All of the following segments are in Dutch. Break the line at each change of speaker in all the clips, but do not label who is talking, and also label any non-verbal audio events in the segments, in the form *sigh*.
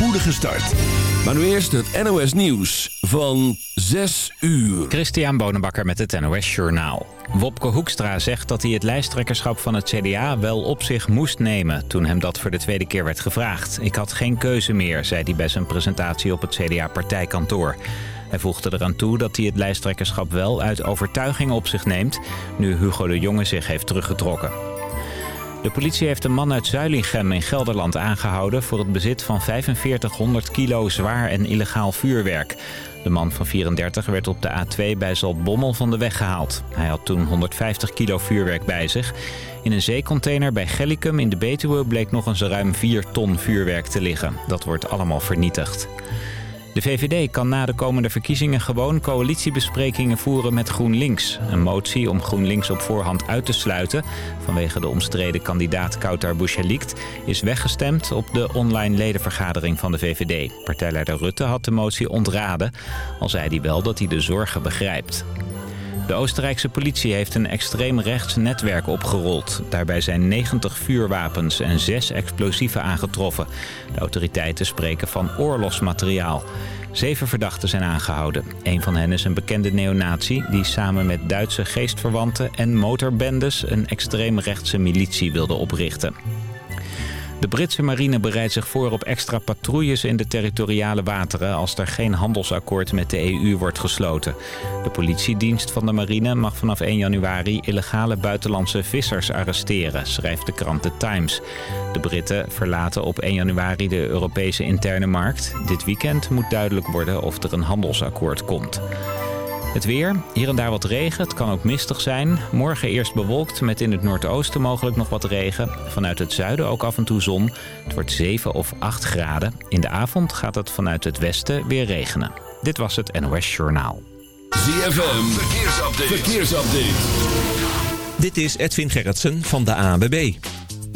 spoedige start. Maar nu eerst het NOS Nieuws van 6 uur.
Christian Bonenbakker met het NOS Journaal. Wopke Hoekstra zegt dat hij het lijsttrekkerschap van het CDA wel op zich moest nemen... toen hem dat voor de tweede keer werd gevraagd. Ik had geen keuze meer, zei hij bij zijn presentatie op het CDA-partijkantoor. Hij voegde eraan toe dat hij het lijsttrekkerschap wel uit overtuiging op zich neemt... nu Hugo de Jonge zich heeft teruggetrokken. De politie heeft een man uit Zuilichem in Gelderland aangehouden... voor het bezit van 4500 kilo zwaar en illegaal vuurwerk. De man van 34 werd op de A2 bij Zaltbommel van de weg gehaald. Hij had toen 150 kilo vuurwerk bij zich. In een zeecontainer bij Gellicum in de Betuwe bleek nog eens ruim 4 ton vuurwerk te liggen. Dat wordt allemaal vernietigd. De VVD kan na de komende verkiezingen gewoon coalitiebesprekingen voeren met GroenLinks. Een motie om GroenLinks op voorhand uit te sluiten... vanwege de omstreden kandidaat Koutar Bouchalikt... is weggestemd op de online ledenvergadering van de VVD. Partijleider Rutte had de motie ontraden, al zei hij wel dat hij de zorgen begrijpt. De Oostenrijkse politie heeft een extreem rechts netwerk opgerold. Daarbij zijn 90 vuurwapens en 6 explosieven aangetroffen. De autoriteiten spreken van oorlogsmateriaal. Zeven verdachten zijn aangehouden. Een van hen is een bekende neonazi die samen met Duitse geestverwanten en motorbendes een extreemrechtse militie wilde oprichten. De Britse marine bereidt zich voor op extra patrouilles in de territoriale wateren... als er geen handelsakkoord met de EU wordt gesloten. De politiedienst van de marine mag vanaf 1 januari illegale buitenlandse vissers arresteren, schrijft de krant The Times. De Britten verlaten op 1 januari de Europese interne markt. Dit weekend moet duidelijk worden of er een handelsakkoord komt. Het weer, hier en daar wat regen, het kan ook mistig zijn. Morgen eerst bewolkt met in het noordoosten mogelijk nog wat regen. Vanuit het zuiden ook af en toe zon. Het wordt 7 of 8 graden. In de avond gaat het vanuit het westen weer regenen. Dit was het NOS Journaal.
ZFM, verkeersupdate. verkeersupdate.
Dit is Edwin Gerritsen van de ANWB.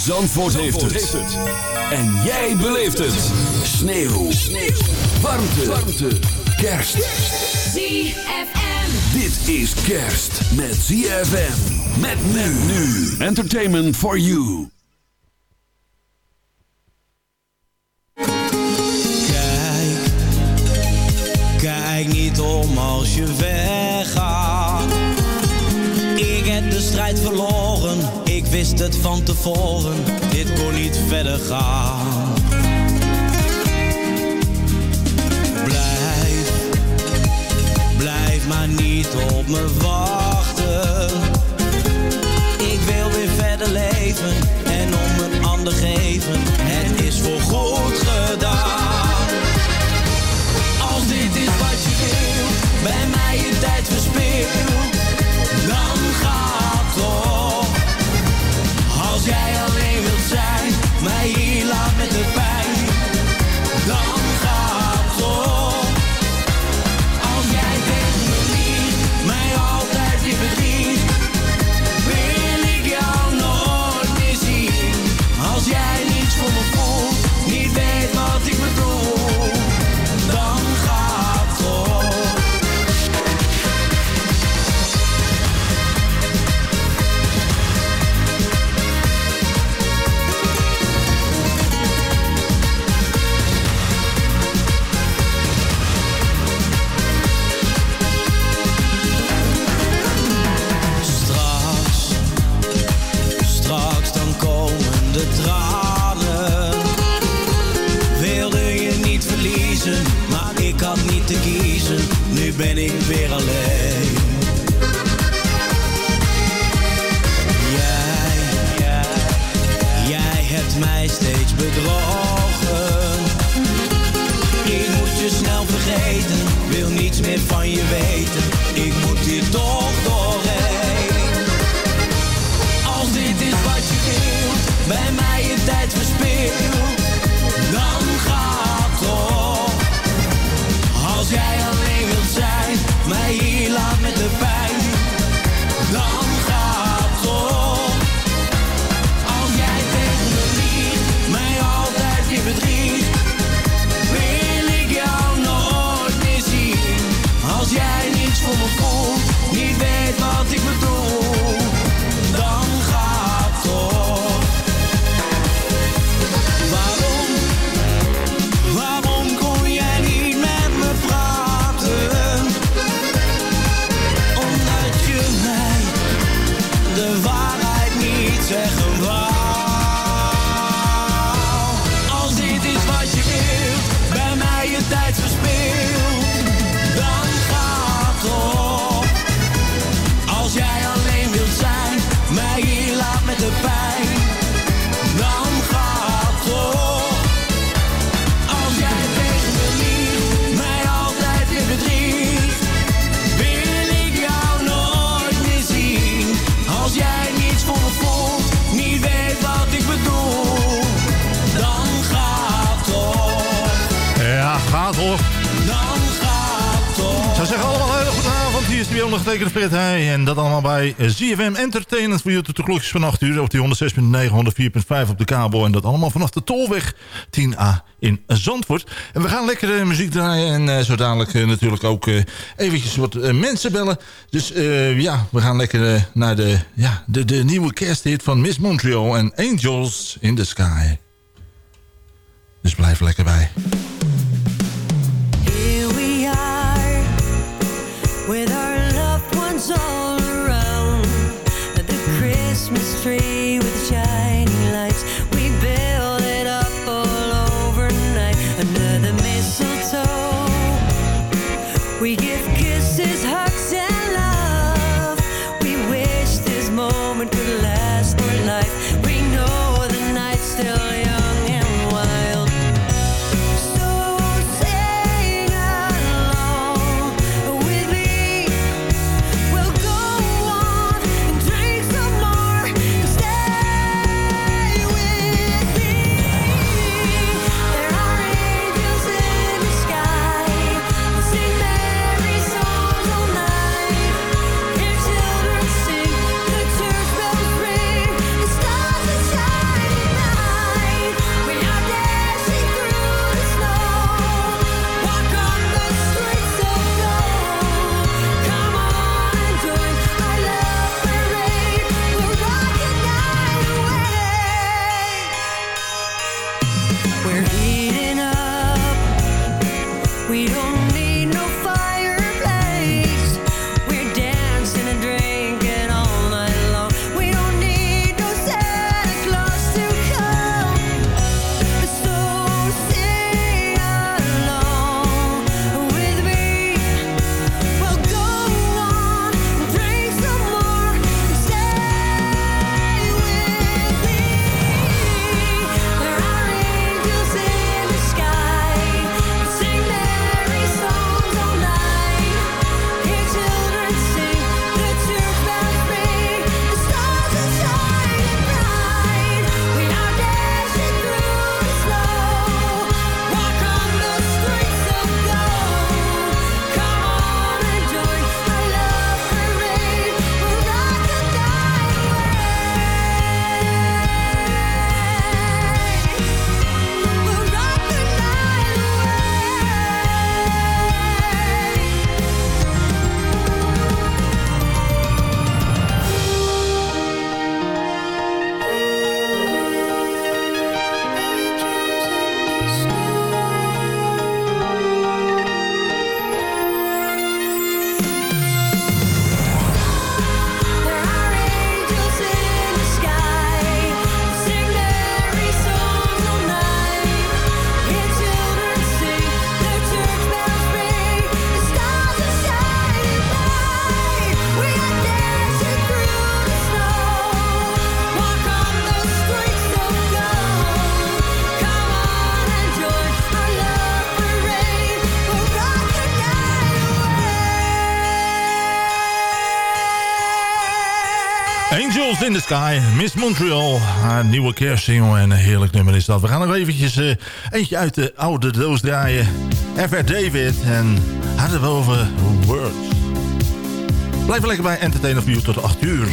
Zandvoort, heeft, het. En jij beleeft het. Sneeuw. Sneeuw. Warmte. Warmte. Kerst.
ZFM.
Dit is kerst met ZFM. Met men nu. Entertainment for you.
Kijk, kijk niet om als je weggaat. Ik heb de strijd verloren, ik wist het van tevoren, dit kon niet verder gaan. Blijf, blijf maar niet op me wachten. bij
eh, ZFM Entertainment voor jullie tot de klokjes van 8 uur op die 106.9, 104.5 op de kabel. En dat allemaal vanaf de Tolweg 10A in Zandvoort. En we gaan lekker eh, muziek draaien en eh, zo dadelijk natuurlijk ook uh, eventjes wat mensen bellen. Dus ja, we gaan lekker naar de, ja, de, de nieuwe kersthit van Miss Montreal en Angels in the Sky. Dus blijf lekker bij.
We give
Miss Montreal. Haar nieuwe kerstsingle en een heerlijk nummer is dat. We gaan nog eventjes uh, eentje uit de oude doos draaien. F.R. David en hadden we over Words. Blijf lekker bij Entertainer voor tot 8 uur.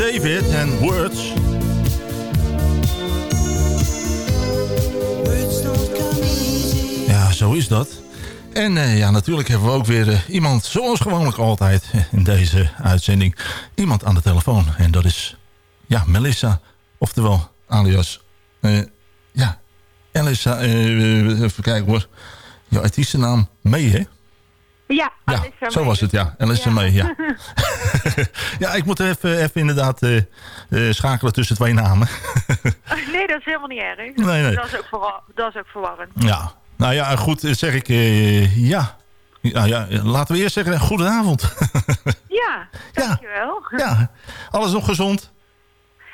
David en Words. Ja, zo is dat. En uh, ja, natuurlijk hebben we ook weer uh, iemand, zoals gewoonlijk altijd in deze uitzending, iemand aan de telefoon. En dat is, ja, Melissa, oftewel alias, uh, ja, Melissa, even kijken hoor, jouw artiestennaam mee, hè?
Ja,
ja zo was het, ja. Alice ja. mee, ja. *laughs* *laughs* ja, ik moet even, even inderdaad uh, uh, schakelen tussen twee namen. *laughs*
nee, dat is helemaal niet erg.
Nee, nee.
Dat, is ook dat is ook verwarrend.
Ja, nou ja, goed, zeg ik, uh, ja. Ja, ja. Laten we eerst zeggen, goedenavond.
ja, dankjewel.
Ja, ja, alles nog gezond?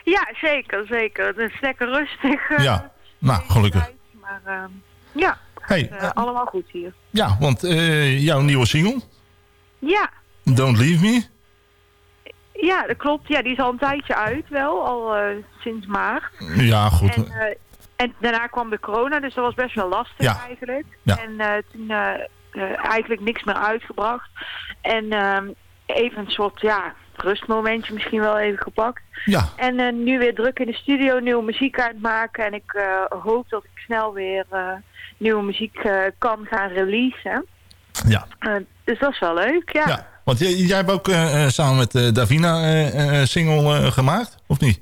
Ja, zeker, zeker. Het is lekker rustig.
ja, nou, gelukkig.
maar ehm, ja. Hey, uh, allemaal goed hier.
Ja, want uh, jouw nieuwe single?
Ja.
Don't Leave Me?
Ja, dat klopt. Ja, die is al een tijdje uit wel, al uh, sinds maart.
Ja, goed.
En, en, daarna kwam de corona, dus dat was best wel lastig ja. eigenlijk.
Ja.
En toen eigenlijk niks meer uitgebracht. En ehm, even een soort, ja, rustmomentje misschien wel even gepakt.
Ja.
En nu weer druk in de studio, nieuwe muziek aan het maken. En ik hoop dat ik snel weer nieuwe muziek uh, kan gaan releasen.
Ja.
Uh, dus dat is wel leuk, ja. ja
want jij, jij hebt ook uh, samen met Davina een single gemaakt, of niet?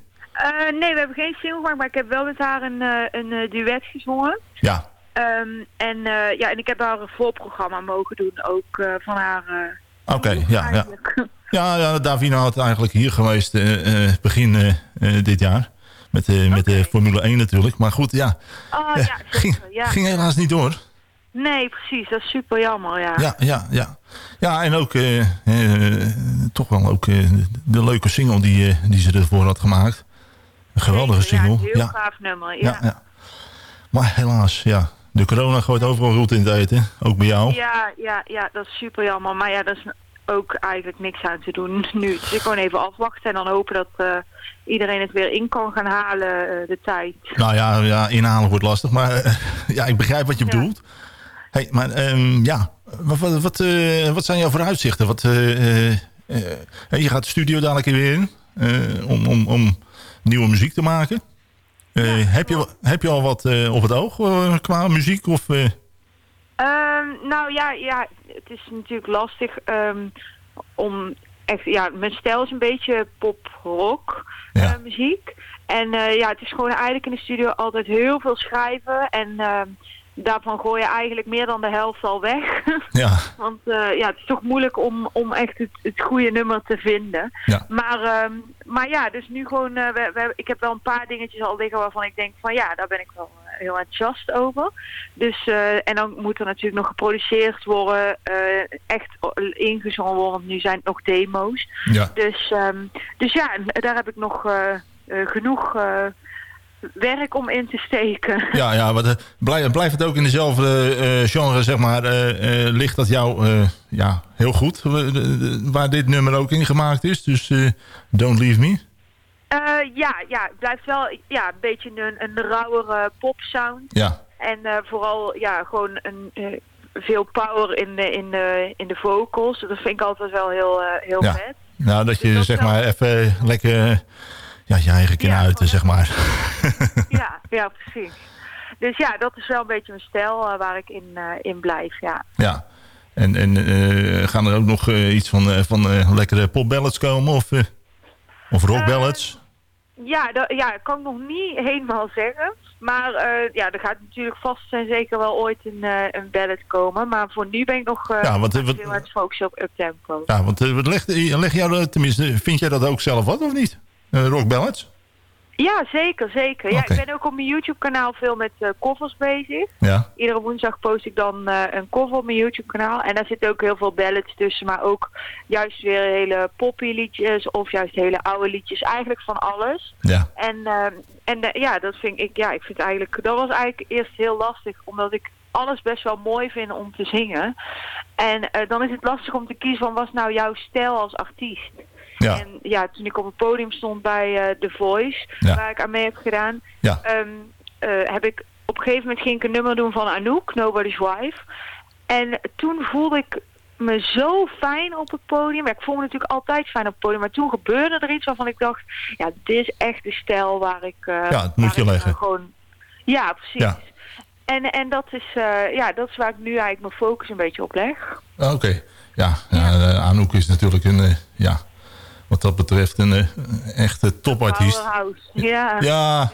nee, we hebben geen single gemaakt, maar ik heb wel met haar een, een duet gezongen.
Ja.
Um, en, ja, en ik heb haar een voorprogramma mogen doen, ook van haar
Oké, ja, ja. *laughs* Ja, ja, Davina had eigenlijk hier geweest eh, eh, begin eh, eh, dit jaar. Met, eh, met de Formule 1 natuurlijk. Maar goed, ja.
Oh
eh,
ja,
ging,
zeker. Ja.
ging helaas niet door.
Nee, precies. Dat is super jammer, ja.
Ja, ja, ja. Ja, en ook eh, eh, toch wel ook eh, de leuke single die, eh, die ze ervoor had gemaakt. Een geweldige
Zeker,
single.
Ja, een heel
ja,
gaaf nummer, ja.
ja, ja. Maar helaas, ja. De corona gooit overal roet in het eten. Ook bij jou.
Ja, ja, ja, dat is super jammer. Maar ja, dat is ook eigenlijk niks aan te doen nu. Dus gewoon even afwachten en dan hopen dat eh, iedereen het weer in kan gaan halen, eh, de tijd.
Nou ja, ja inhalen wordt lastig. Maar eh, *laughs* ja, ik begrijp wat je
Ja.
bedoelt. Hey, maar ehm, ja, wat, wat, wat, wat zijn jouw vooruitzichten? Wat, je gaat de studio dadelijk weer in om, om, om nieuwe muziek te maken. Heb, je, heb je al wat op het oog qua muziek? Of, eh,
Ehm, nou ja, ja, het is natuurlijk lastig ehm, om echt, ja, mijn stijl is een beetje pop-rock
Ja.
eh, muziek. En eh, ja, het is gewoon eigenlijk in de studio altijd heel veel schrijven en ehm, daarvan gooi je eigenlijk meer dan de helft al weg. *laughs*
ja,
Want eh, ja, het is toch moeilijk om, om echt het, het goede nummer te vinden.
Ja.
Maar, maar ja, dus nu gewoon, we, we, ik heb wel een paar dingetjes al liggen waarvan ik denk van ja, daar ben ik wel heel enthousiast over. Dus, eh, en dan moet er natuurlijk nog geproduceerd worden, eh, echt ingezongen worden, want nu zijn het nog demo's.
ja.
Dus, ehm, dus ja, daar heb ik nog eh, genoeg werk om in te steken. *laughs*
Ja, ja maar de, blijf, blijft het ook in dezelfde genre, zeg maar, ligt dat jou ja, heel goed, waar dit nummer ook in gemaakt is. Dus Don't Leave Me.
Eh, ja, ja, het blijft wel ja, een beetje een, een rauwere popsound.
Ja,
En eh, vooral ja, gewoon een, eh, veel power in de, in, de, in de vocals. Dat vind ik altijd wel heel, heel
Ja.
vet.
nou dat je
Dus dat
zeg
wel.
maar even lekker ja, je eigen kunnen
Ja,
zeg maar.
Ja, *laughs* ja, precies. Dus ja, dat is wel een beetje mijn stijl waar ik in, in blijf, ja.
ja. En, en gaan er ook nog iets van, van lekkere popballads komen? Of, of rockballads?
Ja, dat ja, kan ik nog niet helemaal zeggen. Maar eh, ja, er gaat natuurlijk vast en zeker wel ooit een, eh een ballad komen. Maar voor nu ben ik nog
Ja, want,
echt
wat-
heel erg focussen op uptempo.
ja, want wat leg, leg jou, tenminste, vind jij dat ook zelf wat of niet? Eh, rockballads?
Ja, zeker, zeker. Ja, ik ben ook op mijn YouTube-kanaal veel met covers bezig.
Ja,
Iedere woensdag post ik dan eh, een cover op mijn YouTube-kanaal. En daar zitten ook heel veel ballads tussen, maar ook juist weer hele poppy liedjes of juist hele oude liedjes. Eigenlijk van alles.
ja,
En, eh, en ja, dat vind ik, ja, ik vind eigenlijk, dat was eigenlijk eerst heel lastig, omdat ik alles best wel mooi vind om te zingen. En dan is het lastig om te kiezen van wat is nou jouw stijl als artiest.
Ja,
En ja, toen ik op het podium stond bij eh, The Voice,
Ja.
waar ik aan mee heb gedaan,
ja.
ehm, eh, heb ik op een gegeven moment ging ik een nummer doen van Anouk, Nobody's Wife. En toen voelde ik me zo fijn op het podium. Ja, ik voel me natuurlijk altijd fijn op het podium, maar toen gebeurde er iets waarvan ik dacht, ja, dit is echt de stijl waar ik, eh,
Ja, het moet je leggen.
gewoon, ja, precies.
Ja.
En, en dat, is, ja, dat is waar ik nu eigenlijk mijn focus een beetje op leg.
Ah, Oké, ja, ja. Anouk is natuurlijk een, ja, wat dat betreft een eh, echte topartiest.
Ja.
Ja,
Ja.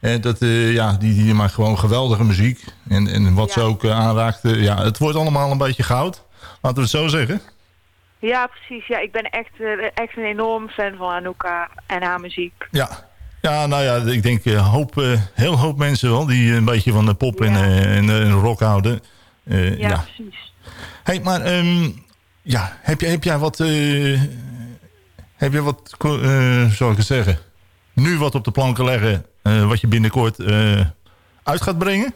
en dat, eh, ja die, die maakt gewoon geweldige muziek. En, en wat
Ja.
ze ook eh, aanraakt, ja, het wordt allemaal een beetje goud. Laten we het zo zeggen.
Ja, precies. Ja, ik ben echt, echt een enorm fan van Anouka en haar muziek.
Ja, ja nou ja, ik denk een hoop, heel hoop mensen wel die een beetje van de pop en,
Ja.
en, en rock houden.
Ja,
ja.
precies.
Hey, maar ehm, ja, heb, jij, heb jij wat, heb je wat, eh zou ik het zeggen, nu wat op de planken leggen eh, wat je binnenkort eh, uit gaat brengen?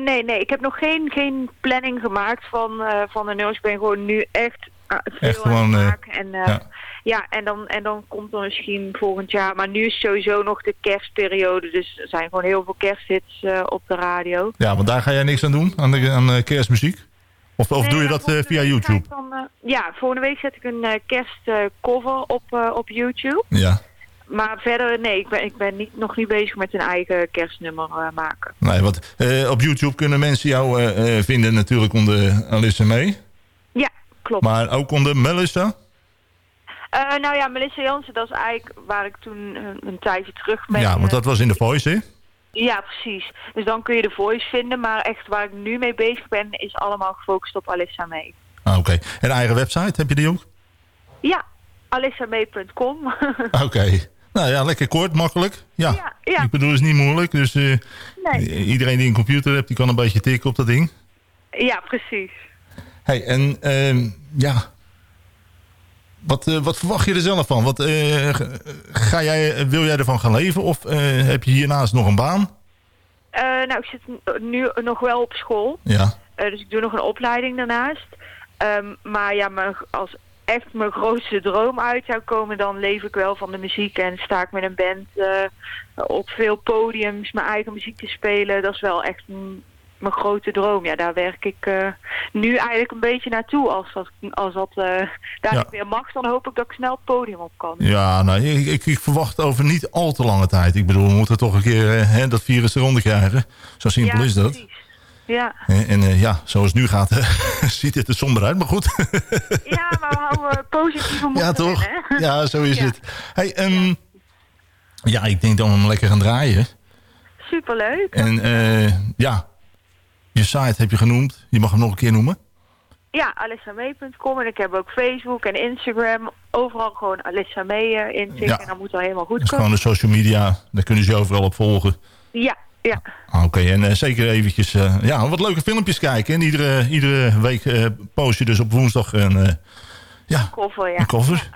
Nee, nee, ik heb nog geen, geen planning gemaakt van, van de nummers. Ik ben gewoon nu echt veel
Echt
aan
gewoon,
het maken. En,
ja.
ja. en, dan, en dan komt er misschien volgend jaar. Maar nu is sowieso nog de kerstperiode. Dus er zijn gewoon heel veel kersthits op de radio.
Ja, want daar ga jij niks aan doen, aan, de, aan kerstmuziek? Of, of
Nee,
doe je dat eh, via
ga
YouTube?
Dan, eh, ja, volgende week zet ik een eh, kerstcover op, eh, op YouTube.
Ja,
Maar verder, nee, ik ben, ik ben niet, nog niet bezig met een eigen kerstnummer eh, maken.
nee, want eh, op YouTube kunnen mensen jou eh, eh, vinden natuurlijk onder Alissa May.
Ja, klopt.
Maar ook onder Melissa.
Eh, nou ja, Melissa Jansen, dat is eigenlijk waar ik toen eh, een tijdje terug mee...
Ja, want
eh,
dat was in de Voice, hè?
Ja, precies. Dus dan kun je de voice vinden. Maar echt waar ik nu mee bezig ben, is allemaal gefocust op Alissa May.
Ah, Oké. En eigen website, heb je die ook?
Ja, alissamee.com. *laughs*
Oké. Nou ja, lekker kort, makkelijk. Ja,
Ja, ja.
ik bedoel, het is niet moeilijk. Dus eh,
nee.
iedereen die een computer heeft, die kan een beetje tikken op dat ding.
Ja, precies.
Hey, en ehm, ja, wat, eh, wat verwacht je er zelf van? Wat, eh, ga jij, wil jij ervan gaan leven of eh, heb je hiernaast nog een baan?
Nou, ik zit nu nog wel op school.
Ja,
dus ik doe nog een opleiding daarnaast. Ehm, maar ja, mijn, als echt mijn grootste droom uit zou komen... dan leef ik wel van de muziek en sta ik met een band op veel podiums... mijn eigen muziek te spelen. Dat is wel echt mijn grote droom. Ja, daar werk ik eh, nu eigenlijk een beetje naartoe. Als dat, als dat eh, daar
Ja.
niet meer mag, dan hoop ik dat ik snel het podium op kan.
ja nou, ik, ik, ik verwacht over niet al te lange tijd. Ik bedoel, we moeten toch een keer eh, hè, dat virus eronder krijgen. Zo simpel
ja,
is dat.
precies. Ja.
En, en ja, zoals het nu gaat, *laughs* ziet het er somber uit, maar goed.
ja, maar we houden *laughs* positieve moed
ja, toch? Ja, zo is
Ja.
het. Hey, ehm, ja. ik denk dat we hem lekker gaan draaien.
Superleuk.
En ja, je site heb je genoemd. Je mag hem nog een keer noemen.
Ja, alissamee.com en ik heb ook Facebook en Instagram. Overal gewoon Alissa Mee intikken
Ja.
en dan moet het al helemaal
Dat
goed
is
komen.
gewoon de social media. Daar kunnen ze je overal op volgen.
Ja, ja.
Ah, Oké, en eh, zeker eventjes eh, ja, wat leuke filmpjes kijken. En iedere, iedere week eh, post je dus op woensdag een, ja,
Koffer, ja.
een cover.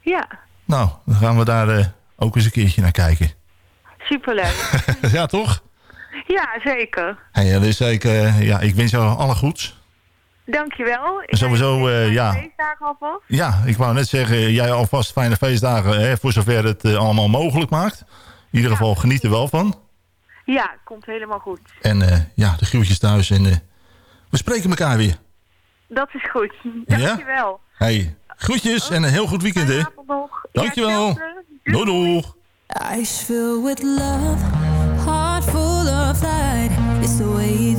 Ja,
Nou, dan gaan we daar ook eens een keertje naar kijken.
superleuk. *laughs*
ja, toch?
Ja, zeker.
Hey, ja, dus ik, eh, ja, ik wens jou alle goeds.
Dankjewel. Ik
En sowieso,
je
eh,
fijne
ja.
feestdagen alvast.
Ja, ik wou net zeggen, jij alvast fijne feestdagen, hè, voor zover het eh, allemaal mogelijk maakt. In ieder geval geniet er wel van.
Ja, komt helemaal goed.
En eh, ja, de groetjes thuis en eh, we spreken elkaar weer.
Dat is goed.
Ja? *laughs*
Dankjewel.
Hey, groetjes en een heel goed weekend, hè. Dankjewel.
Ja. Doei.
Doei, doeg.
Eyes filled with love, heart full of light. It's the way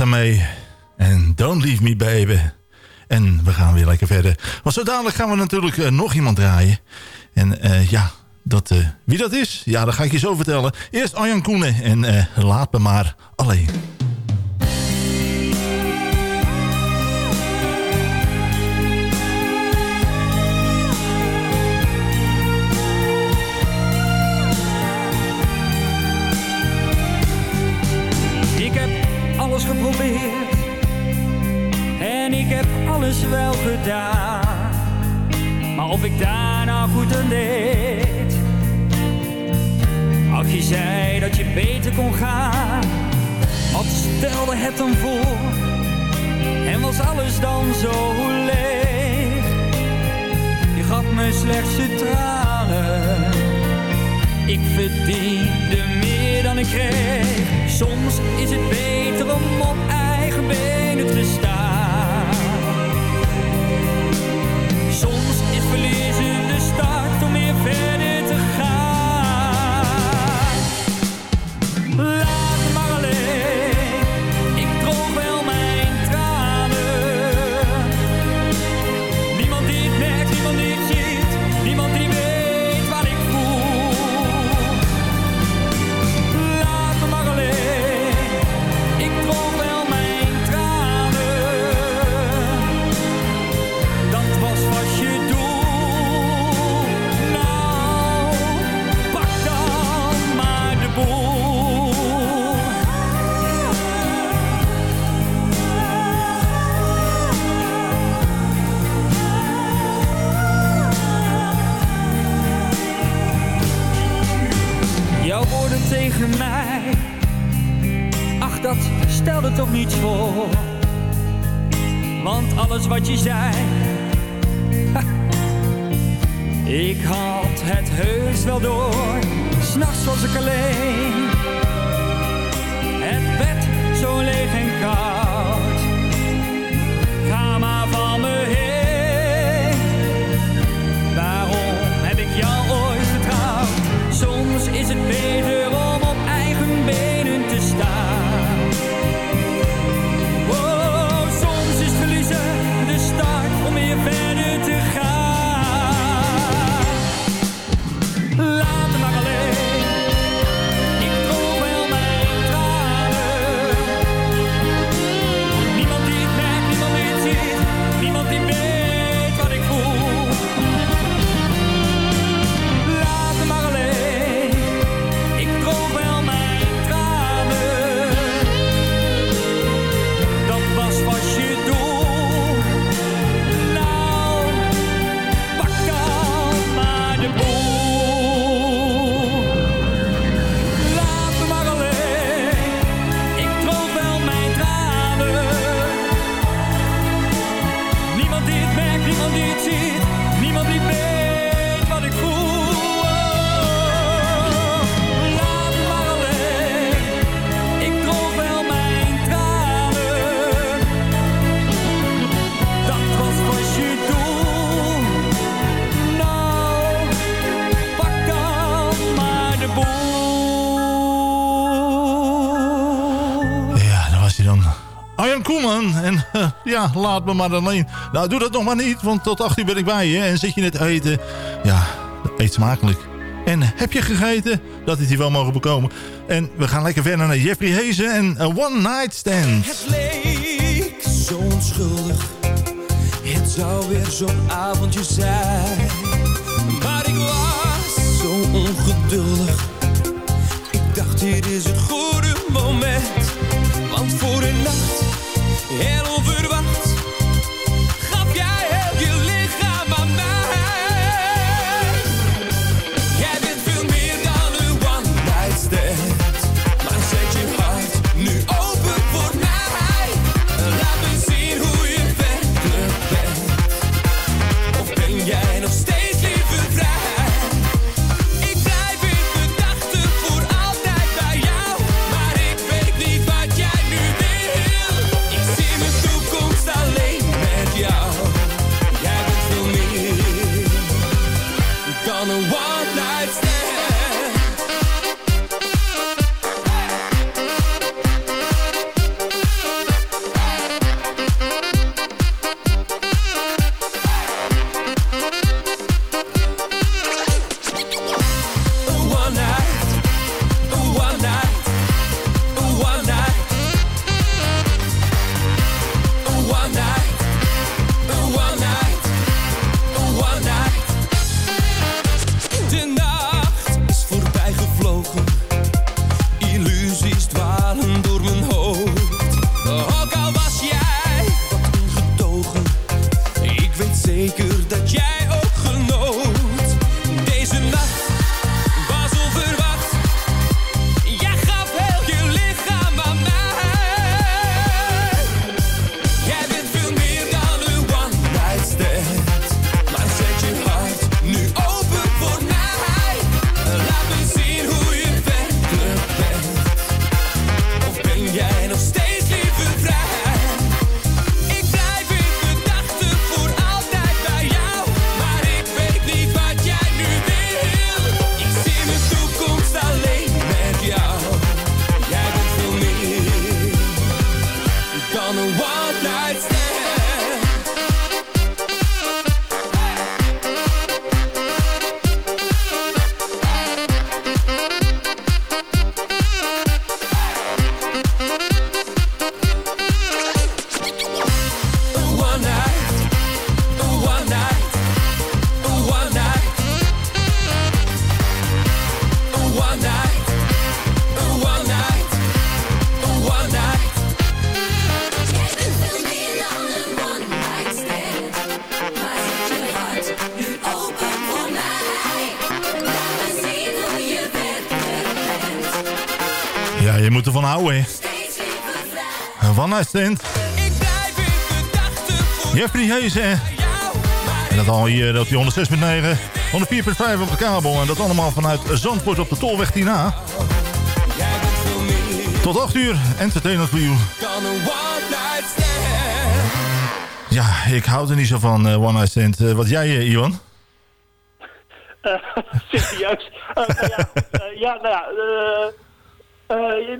May. En Don't Leave Me Baby. En we gaan weer lekker verder. Want zo dadelijk gaan we natuurlijk eh, nog iemand draaien. En eh, ja, dat, eh, wie dat is, ja, dat ga ik je zo vertellen. Eerst Arjan Koenen en laat me maar alleen.
Alles wel gedaan. Maar of ik daar nou goed aan deed. Als je zei dat je beter kon gaan, wat stelde het dan voor? En was alles dan zo leeg? Je gaf me slechts de tranen. Ik verdiende meer dan ik kreeg. Soms is het beter om op eigen benen te staan. Voor. Want alles wat je zei, *laughs* ik had het heus wel door. S'nachts was ik alleen, het bed zo leeg en koud. Me maar alleen. Nou,
doe dat nog maar niet, want tot 8 uur ben ik bij je. En zit je net eten. Ja, eet smakelijk. En heb je gegeten? Dat is hier wel mogen bekomen. En we gaan lekker verder naar Jeffrey Hezen en A One Night Stand.
Het leek zo onschuldig. Het zou weer zo'n avondje zijn. Maar ik was zo ongeduldig. Ik dacht, dit is het goede moment. One Stand. Ik blijf in gedachten voor
Jeffrey
jou.
En dat al hier op die 106.9, 104.5 op de kabel. En dat allemaal vanuit Zandvoort op de Tolweg 10A.
Jij bent veel meer
Tot 8 uur, entertainment
stand.
Ja, ik hou er niet zo van, eh, One Night Stand. Eh, wat jij, eh, Iwan? *laughs*
serieus. Nou ja, ja, nou ja,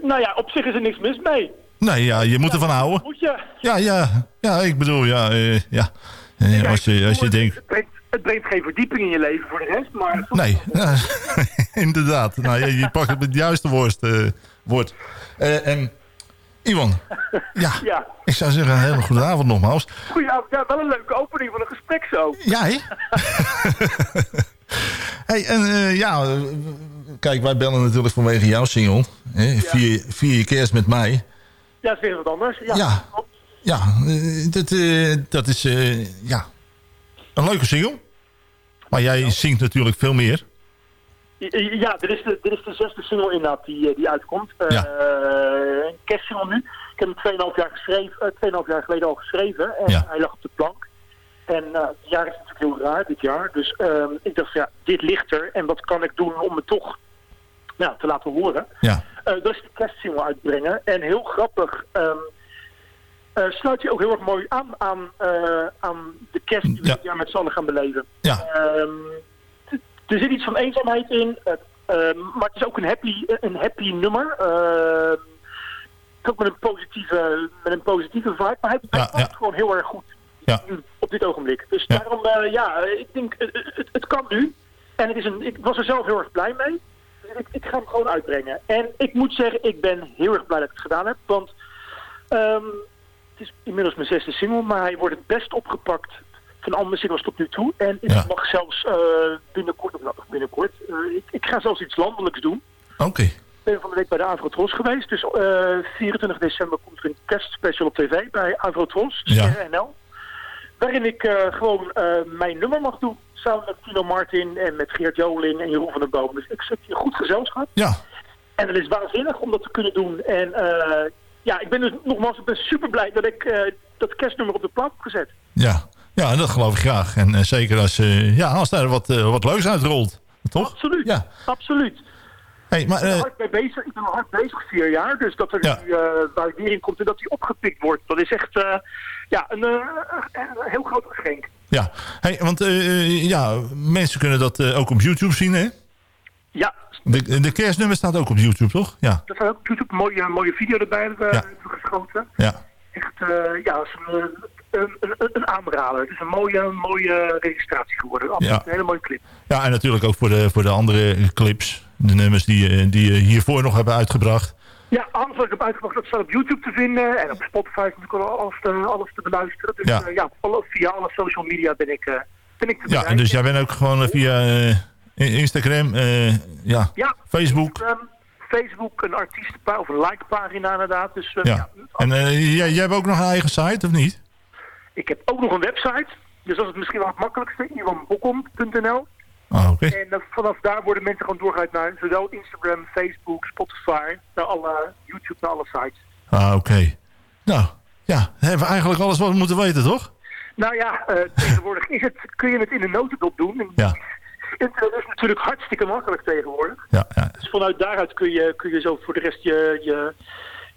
nou ja, op zich is er niks mis mee.
Nee, ja, je moet ervan houden.
Moet je?
Ja, ja, ja, ik bedoel, ja, eh, ja. Eh, als je, als je denkt...
Het brengt, het brengt geen verdieping in je leven voor de rest, maar...
Nee, ja, *laughs* inderdaad. Nou, je, je pakt het met het juiste woord. eh, woord. Eh, en Iwan, *laughs* ja,
Ja,
ik zou zeggen een hele goede avond nogmaals.
goedenavond. Ja, wel een leuke opening van een gesprek zo.
Ja, hè? *laughs* hey, en eh, ja, eh, kijk, wij bellen natuurlijk vanwege jouw single. Hè? Vier, vier je kerst met mij.
Ja, dat is weer wat anders. Ja,
Ja. eh, dat, eh, dat is eh, ja, een leuke single. Maar jij zingt natuurlijk veel meer.
Ja, dit is de, dit is de zesde single inderdaad die, die uitkomt.
Ja.
Een kerstsingle nu. Ik heb hem 2,5 jaar, geschreven, 2,5 jaar geleden al geschreven. En
Ja.
hij lag op de plank. En eh, het jaar is natuurlijk heel raar dit jaar. Dus ehm, ik dacht, ja, dit ligt er. En wat kan ik doen om het toch nou, te laten horen?
Ja,
dat is de kerstsingle uitbrengen. En heel grappig... ehm, eh, sluit je ook heel erg mooi aan aan, eh, aan de kerst die we
Ja.
dit jaar met z'n allen gaan beleven.
ja,
Ehm, er zit iets van eenzaamheid in, eh, maar het is ook een happy, een happy nummer. Ehm, ook met een positieve, met een positieve vibe, maar hij,
Ja, ja.
gewoon heel erg goed
ja.
op dit ogenblik. Dus
Ja.
daarom, ja, ik denk, het, het kan nu. En het is een, ik was er zelf heel erg blij mee. Ik, ik ga hem gewoon uitbrengen. En ik moet zeggen, ik ben heel erg blij dat ik het gedaan heb. Want ehm, het is inmiddels mijn zesde single, maar hij wordt het best opgepakt van alle singles tot nu toe. En ik
Ja.
mag zelfs eh, binnenkort, of nou, binnenkort, eh, ik, ik ga zelfs iets landelijks doen.
oké.
Ik ben van de week bij de Avrotros geweest. Dus eh 24 december komt er een kerstspecial op tv bij Avrotros,
Ja.
NL. Waarin ik eh, gewoon eh, mijn nummer mag doen. Samen met Tino Martin en met Geert Joling en Jeroen van der Boom. Dus ik zit hier goed gezelschap.
Ja,
En het is waanzinnig om dat te kunnen doen. En eh, ja, ik ben dus nogmaals ik ben super blij dat ik eh, dat kerstnummer op de plaat heb gezet.
ja. Ja, dat geloof ik graag. En eh, zeker als, ja, als daar wat, wat leuks uitrolt. Toch?
Absoluut.
Ja.
Absoluut.
Hey, maar,
Ik ben, bezig. ik ben al hard bezig, vier jaar. Dus dat er
Ja.
nu uh, waardering komt en dat die opgepikt wordt. Dat is echt eh, ja, een, een heel groot geschenk.
Ja. Hey, want eh, ja, mensen kunnen dat eh, ook op YouTube zien, hè?
Ja,
De, de kerstnummer staat ook op YouTube, toch? Ja,
dat is ook natuurlijk een mooie, mooie video erbij hebben we
Ja.
geschoten.
ja.
Echt, eh, ja, een, een, een, een aanrader. Het is een mooie, mooie registratie geworden. Absoluut,
Ja.
Een hele mooie clip.
Ja, en natuurlijk ook voor de, voor de andere clips. De nummers die, eh, die je hiervoor nog hebben uitgebracht.
Ja, alles wat ik heb uitgebracht, dat staat op YouTube te vinden. En op Spotify is natuurlijk al alles te, alles te beluisteren. Dus
Ja.
alle- via alle social media ben ik, eh, ben ik te
Ja, en dus jij bent ook gewoon eh, via eh, Instagram, eh, ja,
Ja,
Facebook.
Instagram, Facebook, een artiestenpagina of een like-pagina inderdaad. Dus eh,
Ja.
ja.
En eh, jij, jij hebt ook nog een eigen site, of niet?
ik heb ook nog een website. Dus dat is misschien wel het makkelijkste. iwanbokkom.nl
Ah.
En eh, vanaf daar worden mensen gewoon doorgeleid naar zowel Instagram, Facebook, Spotify, naar alle YouTube, naar alle sites.
Ah, oké. Nou, ja, hebben we eigenlijk alles wat we moeten weten, toch?
Nou ja, eh, *laughs* tegenwoordig is het, kun je het in een notendop doen. En
Ja,
Internet is natuurlijk hartstikke makkelijk tegenwoordig.
ja, ja.
Dus vanuit daaruit kun je, kun je zo voor de rest je, je,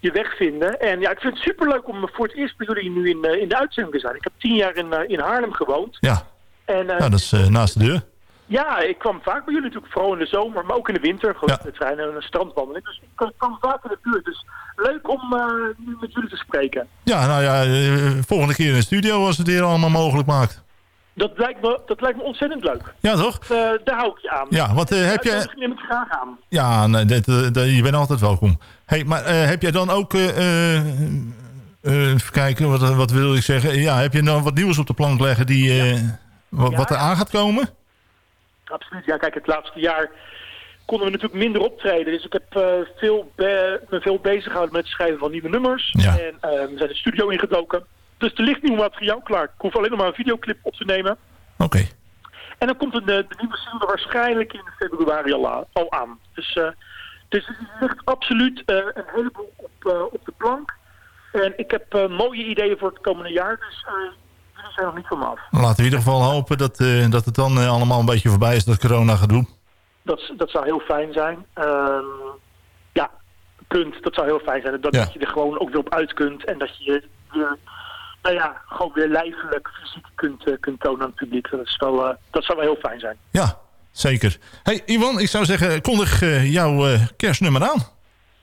je weg vinden. En ja, ik vind het superleuk om voor het eerst bij jullie nu in, eh, in de uitzending te zijn. Ik heb tien jaar in, eh, in Haarlem gewoond.
ja.
En eh,
ja dat is eh, naast de deur.
Ja, ik kwam vaak bij jullie natuurlijk, vooral in de zomer, maar ook in de winter. Gewoon
Ja.
met trein en een strandwandeling. Dus ik kwam- vaak in de buurt. Dus leuk om eh, nu met jullie te spreken.
Ja, nou ja, eh, volgende keer in de studio als het hier allemaal mogelijk maakt.
Dat lijkt me, dat lijkt me ontzettend leuk.
Ja, toch?
Eh, daar hou ik je aan.
Ja, want eh, heb je...
neem ik graag aan.
Ja, nee, dit, je bent altijd welkom. hey, maar heb jij dan ook... even kijken, wat, wat wil ik zeggen? Ja, heb je dan wat nieuws op de plank leggen die, wat,
Ja.
wat er aan gaat komen?
Absoluut. Ja, kijk, het laatste jaar konden we natuurlijk minder optreden. Dus ik heb eh, veel me veel bezig gehouden met het schrijven van nieuwe nummers.
Ja.
En eh, we zijn de studio ingedoken. Dus er ligt nieuw materiaal klaar. Ik hoef alleen nog maar een videoclip op te nemen.
Oké.
En dan komt de, de nieuwe single waarschijnlijk in februari al, aan. Dus eh, het Dus er ligt absoluut eh, een heleboel op, eh, op de plank. En ik heb eh, mooie ideeën voor het komende jaar. Dus eh jullie zijn nog niet van af.
Laten we in ieder geval hopen dat, eh, dat het dan eh, allemaal een beetje voorbij is, dat corona gedoe.
Dat, dat zou heel fijn zijn. Ehm, ja, punt. Dat zou heel fijn zijn. Dat,
Ja.
dat je er gewoon ook weer op uit kunt. En dat je weer, nou ja, gewoon weer lijfelijk, fysiek kunt, eh, kunt tonen aan het publiek. Dat, is wel, eh, dat zou wel heel fijn zijn.
Ja, zeker. hey, Ivan, ik zou zeggen, kondig eh, jouw eh, kerstnummer aan.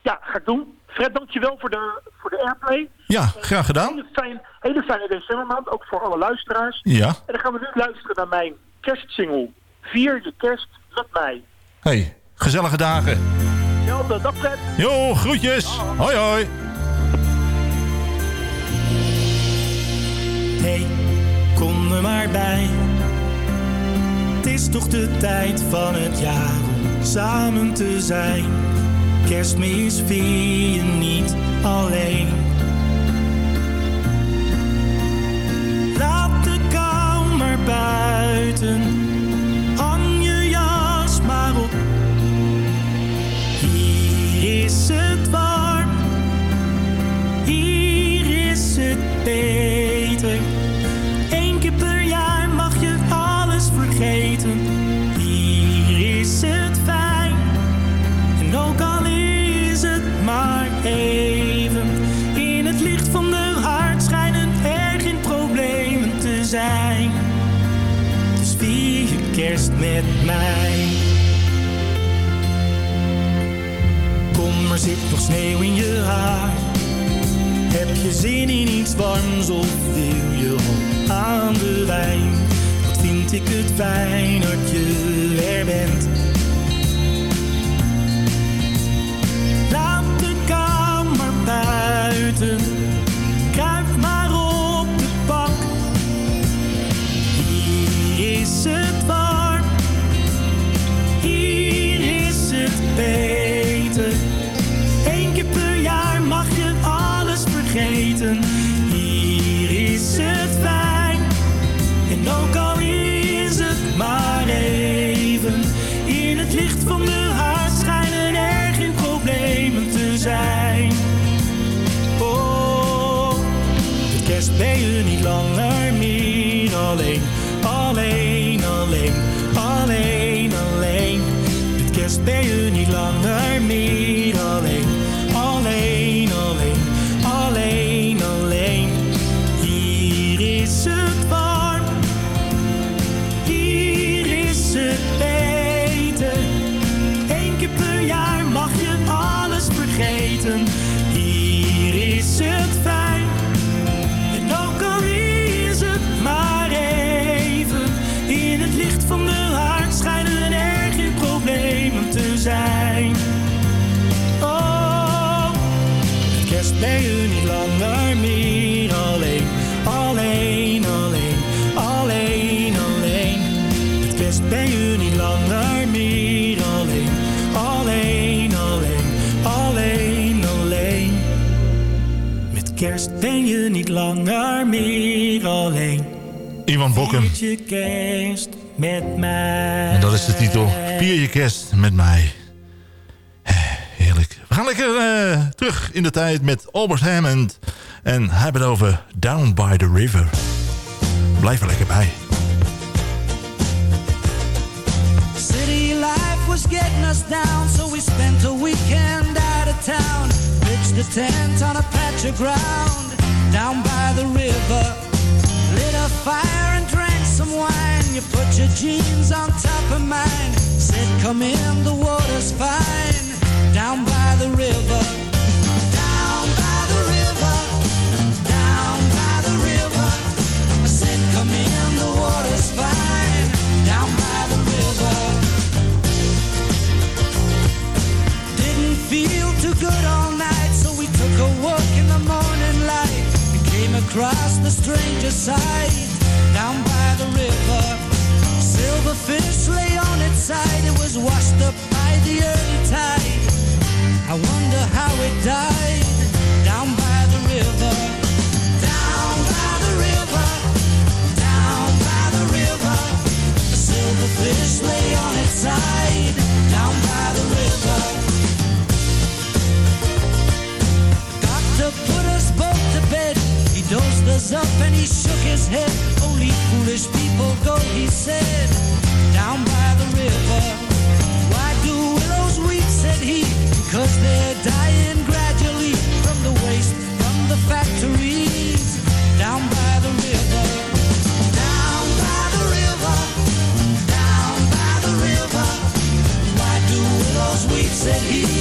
Ja, ga ik doen. Fred, dankjewel voor de, voor de airplay.
Ja, graag gedaan.
Hele, fijn, hele fijne decembermaand, ook voor alle luisteraars.
Ja.
En dan gaan we nu luisteren naar mijn kerstsingle. Vier je kerst met mij.
hey, gezellige dagen.
Hetzelfde, dag Fred.
Jo, groetjes. Hoi, hoi.
Hey, kom er maar bij. Het is toch de tijd van het jaar om samen te zijn. Kerstmis vier niet alleen. Laat de maar buiten. Hang je jas maar op. Hier is het warm. Hier is het beter. Met mij. Kom, er zit nog sneeuw in je haar. Heb je zin in iets warms of wil je al aan de wijn? Wat vind ik het fijn dat je er bent. Laat de kamer buiten. Ben langer meer alleen.
Ivan Bokkum.
Je kerst met mij.
En dat is de titel. Vier je kerst met mij. Eh, Heerlijk. We gaan lekker eh, terug in de tijd met Albert Hammond. En hij hebben het over Down by the River. Blijf er lekker bij.
City life was getting us down, so we spent a weekend out of town. Pitched a tent on a patch of ground down by the river. Lit a fire and drank some wine. You put your jeans on top of mine. Said, come in, the water's fine. Down by the river. came across the stranger's side down by the river. Silver fish lay on its side, it was washed up by the early tide. I wonder how it died down by the river. Down by the river, down by the river. A silver fish lay on its side down by the river. Doctor put us both to bed dosed us up and he shook his head. Only foolish people go, he said, down by the river. Why do willows weep, said he, because they're dying gradually from the waste, from the factories, down by the river. Down by the river, down by the river. Why do willows weep, said he.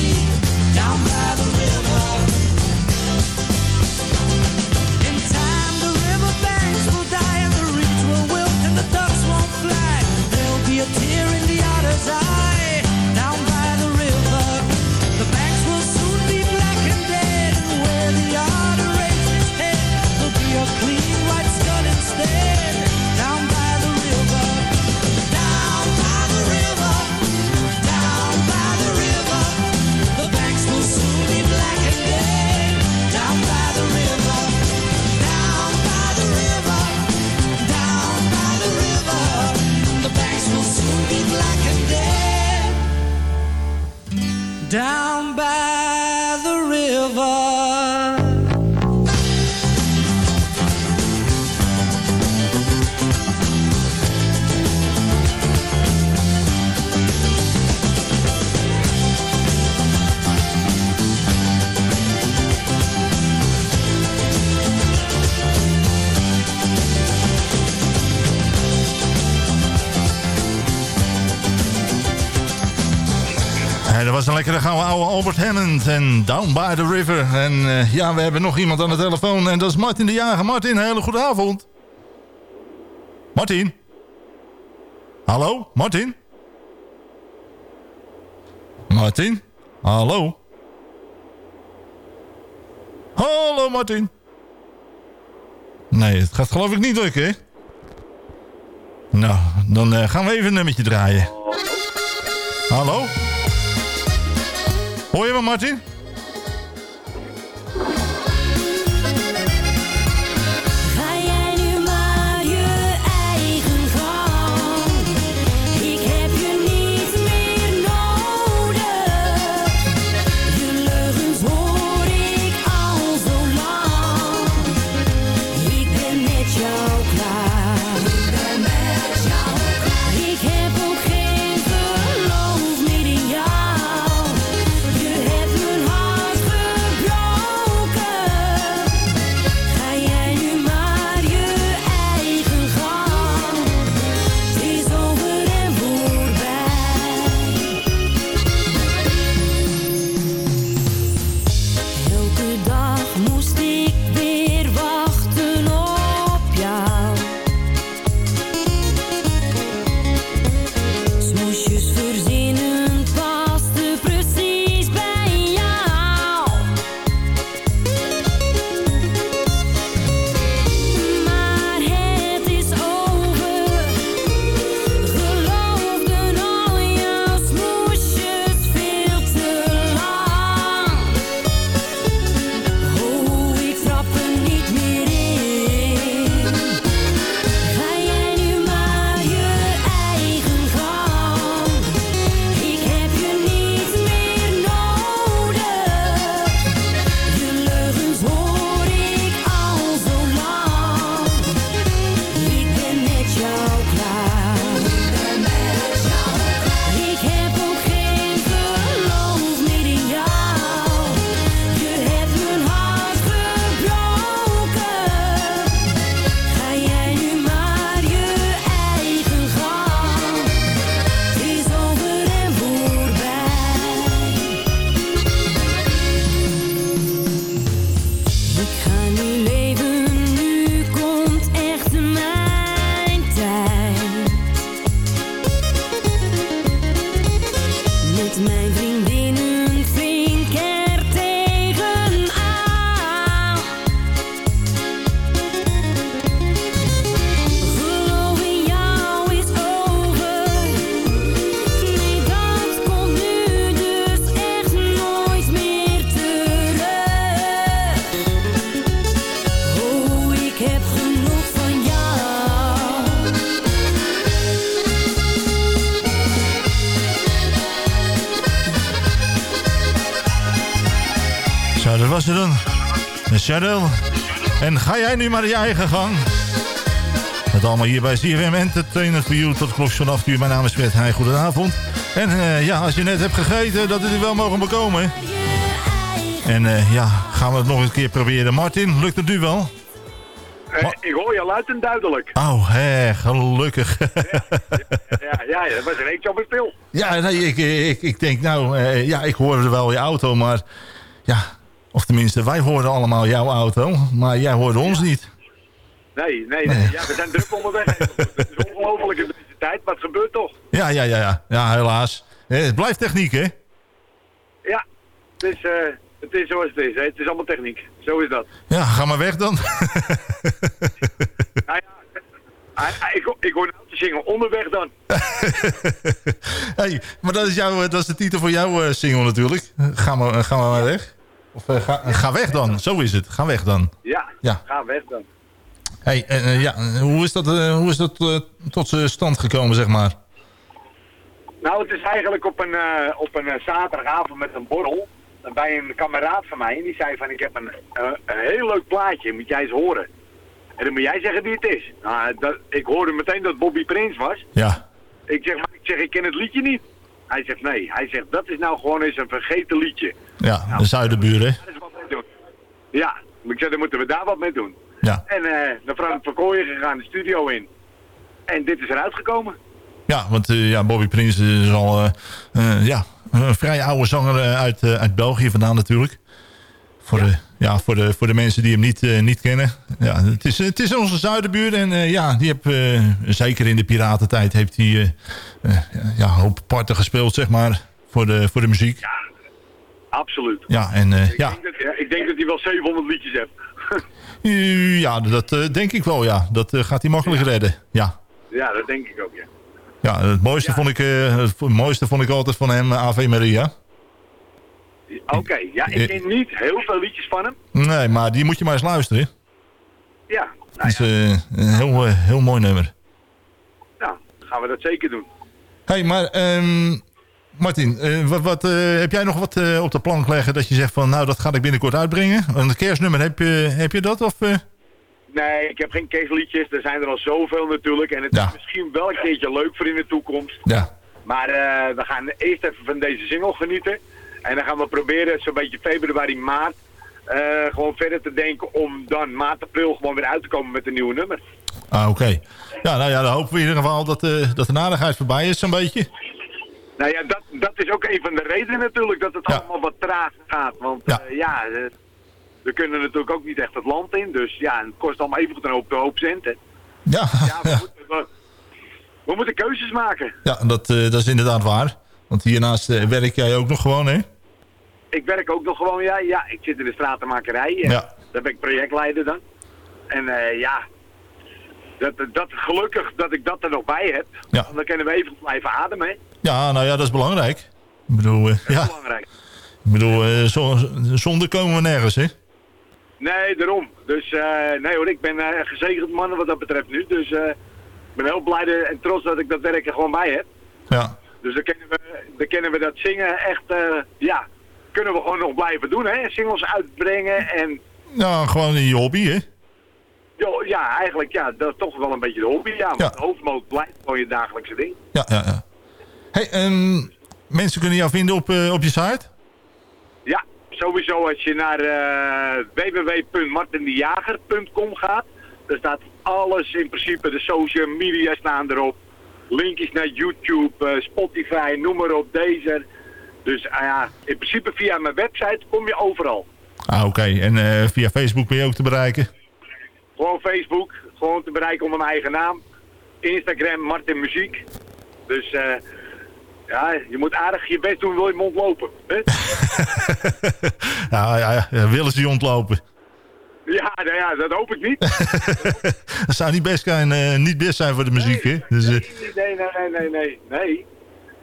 Albert Hammond en Down by the River. En eh, ja, we hebben nog iemand aan de telefoon en dat is Martin de Jager. Martin, hele goede avond. Martin? Hallo, Martin? Martin? Hallo? Hallo, Martin? Nee, het gaat geloof ik niet lukken. Nou, dan eh, gaan we even een nummertje draaien. Hallo? Hoor je me, Martin?
En ga jij nu maar je eigen gang. Het allemaal hier bij CFM Entertainment voor Tot klok vanaf uur. Mijn naam is Fred Heij. Goedenavond. En eh, ja, als je net hebt gegeten, dat het wel mogen bekomen. En eh, ja, gaan we het nog een keer proberen. Martin, lukt het nu wel?
Eh, ik hoor je luid en duidelijk.
Oh, hè, gelukkig.
ja, ja, ja, dat was een eentje op het pil.
Ja, nee, ik, ik, ik denk nou, ja, ik hoorde wel je auto, maar ja, of tenminste, wij hoorden allemaal jouw auto, maar jij hoorde ons niet.
Nee, nee, nee. Ja, we zijn druk onderweg. Het is ongelooflijk in deze tijd, maar het gebeurt toch.
Ja, ja, ja, ja, ja helaas. Eh, Het blijft techniek, hè?
Ja, het is, eh, het is zoals het is. Hè. Het is allemaal techniek. Zo is dat.
Ja, ga maar weg dan.
Nou ja, hij- ik, ik hoor nou te zingen onderweg dan. *laughs*
hey, maar dat is, jouw, dat is de titel voor jouw eh, single natuurlijk. Ga maar, ga maar weg. Of eh, ga, ga weg dan, zo is het. Ga weg dan.
Ja,
Ja.
ga weg dan.
Hey, eh, eh, ja, hoe is dat, eh, hoe is dat tot zijn stand gekomen, zeg maar?
Nou, het is eigenlijk op een, eh, op een zaterdagavond met een borrel. Bij een kameraad van mij. En die zei van, ik heb een, een heel leuk plaatje. Moet jij eens horen. En dan moet jij zeggen wie het is. Nou, dat, ik hoorde meteen dat Bobby Prins was.
Ja.
Ik zeg, maar ik zeg, ik ken het liedje niet. Hij zegt, nee. Hij zegt, dat is nou gewoon eens een vergeten liedje.
Ja, de
wat mee doen. Ja, ik zeg, dan moeten we daar wat mee doen.
Ja.
En eh naar Frank van Kooijen gegaan de studio in. En dit is eruit gekomen.
Ja, want eh, ja, Bobby Prins is al eh, ja, een vrij oude zanger uit, uit België vandaan natuurlijk. Voor, De, ja, voor, de, voor de mensen die hem niet, eh, niet kennen. Ja, het, is, het is onze zuidenbuur en eh, ja, die heeft, eh, zeker in de piratentijd heeft hij ja, een hoop parten gespeeld, zeg maar, voor de, voor de muziek.
Absoluut.
Ja, en
Ik,
ja,
denk dat, ja, ik denk dat hij wel 700 liedjes heeft. *laughs*
Ja, dat denk ik wel, ja. Dat gaat hij makkelijk redden, ja.
ja, dat denk ik ook, ja.
Ja, het mooiste, Vond ik, het mooiste vond ik altijd van hem, Ave Maria.
Oké, ja, ik ken niet heel veel liedjes van hem.
Nee, maar die moet je maar eens luisteren.
Ja,
Het is eh, een heel, eh, heel mooi nummer.
nou, dan gaan we dat zeker doen.
hey, maar ehm, Martin, eh, wat, wat, eh, heb jij nog wat eh, op de plank leggen dat je zegt van... nou, dat ga ik binnenkort uitbrengen? Een kerstnummer, heb je, heb je dat? Of, eh?
Nee, ik heb geen kerstliedjes. Er zijn er al zoveel natuurlijk. En het
Ja.
is misschien wel een keertje leuk voor in de toekomst.
Ja.
Maar eh, we gaan eerst even van deze single genieten. En dan gaan we proberen zo'n beetje februari, maart... eh, gewoon verder te denken om dan maart, april gewoon weer uit te komen met een nieuwe nummer.
Ah, oké. Ja, nou ja, dan hopen we in ieder geval dat, eh, dat de nadigheid voorbij is, zo'n beetje.
Nou ja, dat, dat is ook een van de redenen natuurlijk dat het allemaal wat traag gaat. Want
Ja.
ja, ja eh, we kunnen natuurlijk ook niet echt het land in. Dus ja, het kost allemaal even een hoop, een hoop centen.
Ja,
Ja, we, *laughs* Moeten, we, we moeten keuzes maken.
ja dat, eh, dat is inderdaad waar. Want hiernaast eh, werk jij ook nog gewoon, hè?
Ik werk ook nog gewoon, ja, ja ik zit in de stratenmakerij. En
Ja.
Daar ben ik projectleider dan. En eh, ja, dat, dat, gelukkig dat ik dat er nog bij heb.
Ja.
Dan kunnen we even blijven ademen. hè.
Ja, nou ja, dat is belangrijk. Ik bedoel, eh, ja,
Belangrijk.
ik bedoel eh, zo- zonder komen we nergens, hè?
Nee, daarom. Dus eh, nee hoor, ik ben eh, een gezegend man wat dat betreft nu. Dus eh, ik ben heel blij en trots dat ik dat werk er gewoon bij heb.
Ja.
Dus dan kunnen we, dan kunnen we dat zingen echt, eh, ja, kunnen we gewoon nog blijven doen hè. Singles uitbrengen en
Nou, gewoon in je hobby, hè?
joh, ja, eigenlijk ja, dat is toch wel een beetje de hobby. Ja, want
Ja.
de hoofdmoot blijft gewoon je dagelijkse ding.
Ja, ja, ja. Hey, ehm, mensen kunnen jou vinden op, eh, op je site?
Ja, sowieso als je naar www.martindejager.com gaat, daar staat alles in principe, de social media staan erop. Linkjes naar YouTube, eh, Spotify, noem maar op, deze. Dus ah ja, in principe via mijn website kom je overal.
Ah, oké. En eh, via Facebook ben je ook te bereiken?
Gewoon Facebook, gewoon te bereiken onder mijn eigen naam. Instagram, Martin Muziek. Dus eh, ja, je moet aardig je best doen, wil je mond lopen. Hè? *laughs*
Ja, ja, willen ze je ontlopen?
ja, nou ja, dat hoop ik niet. *laughs*
Dat zou niet best zijn, eh, niet best zijn voor de muziek, hè? Dus,
Nee, nee, nee, nee, nee, nee.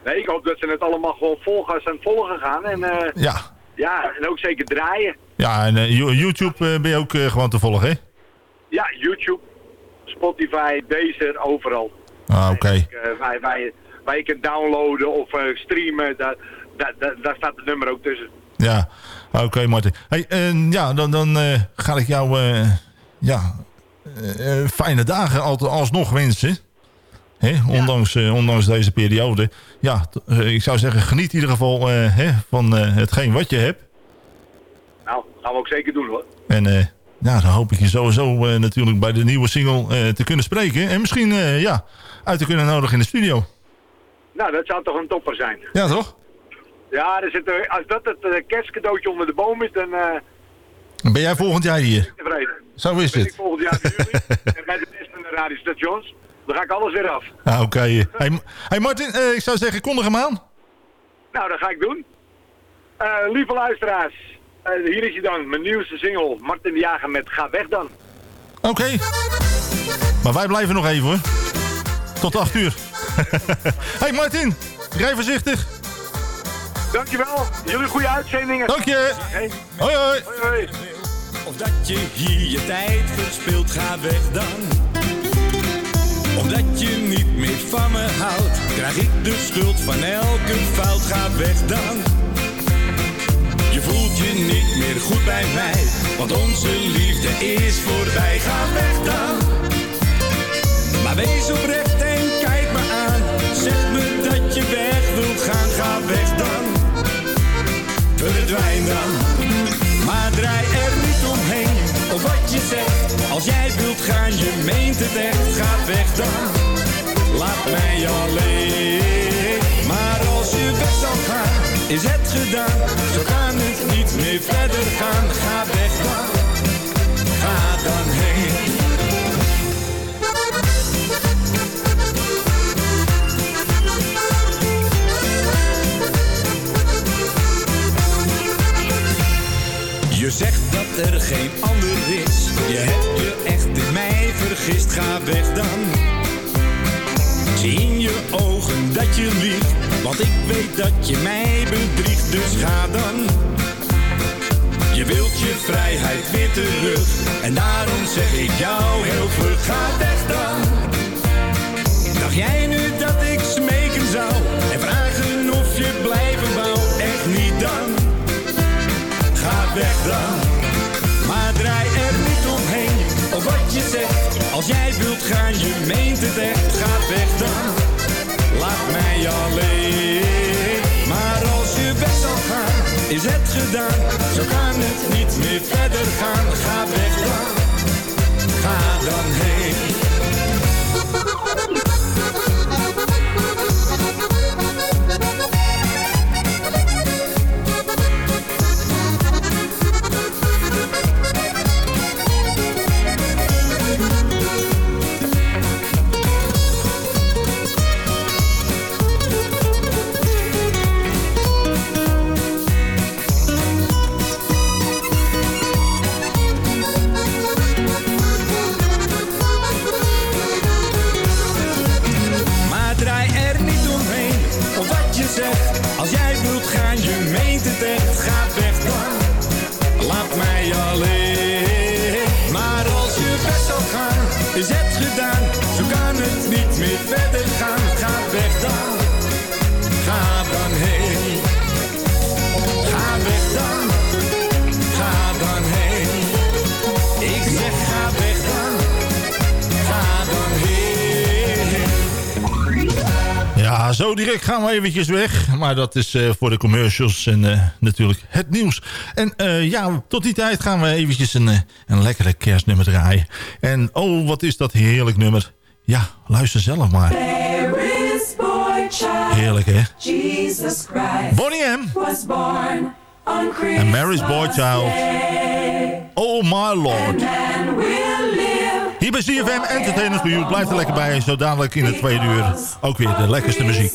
Nee, ik hoop dat ze het allemaal gewoon volgas aan het volgen gaan. En eh,
ja.
ja, en ook zeker draaien.
Ja, en eh, Yo- YouTube eh, ben je ook gewoon te volgen, hè?
Ja, YouTube, Spotify, Deezer, overal.
Ah, oké.
Eh, waar, waar, je, waar je kunt downloaden of streamen, daar, daar, daar, daar staat het nummer ook tussen.
Ja, oké Martin. Hey, ja, dan, dan ga ik jou... ja, fijne dagen al- alsnog wensen. Hè? Ondanks, eh, ondanks deze periode. Ja, eh, ik zou zeggen, geniet in ieder geval eh, hè, van hetgeen wat je hebt.
Nou, gaan we ook zeker doen hoor.
En ja, dan hoop ik je sowieso natuurlijk bij de nieuwe single te kunnen spreken. En misschien ja, uit te kunnen nodigen in de studio.
Nou, dat zou toch een topper zijn.
Ja, toch?
Ja, er zit, er- als dat het kerstcadeautje onder de boom is, dan
ben jij volgend jaar hier.
tevreden.
Zo is
Ben ik
het.
volgend jaar bij jullie *laughs* en bij de de radiostations. Dan ga ik alles weer af.
Ah, Oké. Hey, hey Martin, eh, ik zou zeggen, kondig hem aan.
Nou, dat ga ik doen. Eh, lieve luisteraars, eh, hier is hij dan, mijn nieuwste single, Martin de Jager met Ga Weg Dan.
Oké. Maar wij blijven nog even hoor. Tot 8 uur. *laughs* hey Martin, rij voorzichtig.
Dankjewel, jullie goede uitzendingen.
Dank je.
Hey.
Hoi hoi.
Hoi, hoi.
Of dat je hier je tijd verspilt, ga weg dan. Omdat je niet meer van me houdt, krijg ik de schuld van elke fout, ga weg dan. Je voelt je niet meer goed bij mij, want onze liefde is voorbij, ga weg dan. Maar wees oprecht en kijk me aan, zeg me dat je weg wilt gaan, ga weg dan. Verdwijn dan. Maar draai er niet omheen, of wat je zegt. Als jij wilt gaan, je meent het echt, ga weg dan. Laat mij alleen. Maar als je weg zal gaan, is het gedaan. Zo kan het niet meer verder gaan, ga weg dan. Ga dan heen. Je zegt dat er geen ander is. Je hebt Ga weg dan. Zie in je ogen dat je liegt. Want ik weet dat je mij bedriegt. Dus ga dan. Je wilt je vrijheid weer terug. En daarom zeg ik jou heel vlug. Ga weg dan. Dacht jij nu dat ik smeken zou? En vragen of je blijven wou? Echt niet dan. Ga weg dan. Maar draai er niet omheen. Of wat je zegt. Als jij wilt gaan, je meent het echt. Ga weg dan. Laat mij alleen. Maar als je weg zal gaan, is het gedaan. Zo kan het niet meer verder gaan. Ga weg dan. Ga dan heen. Zo
direct gaan we eventjes weg. Maar dat is eh, voor de commercials en eh, natuurlijk het nieuws. En eh, ja, tot die tijd gaan we eventjes een, een lekkere kerstnummer draaien. En oh, wat is dat heerlijk nummer. Ja, luister zelf maar. Heerlijk, hè?
Jesus Christ
Bonnie M.
was born on
En Mary's Boy Child.
Day.
Oh my lord. Hier bij CFM Entertainers voor. Blijf er lekker bij. Zo dadelijk in het tweede uur ook weer de lekkerste muziek.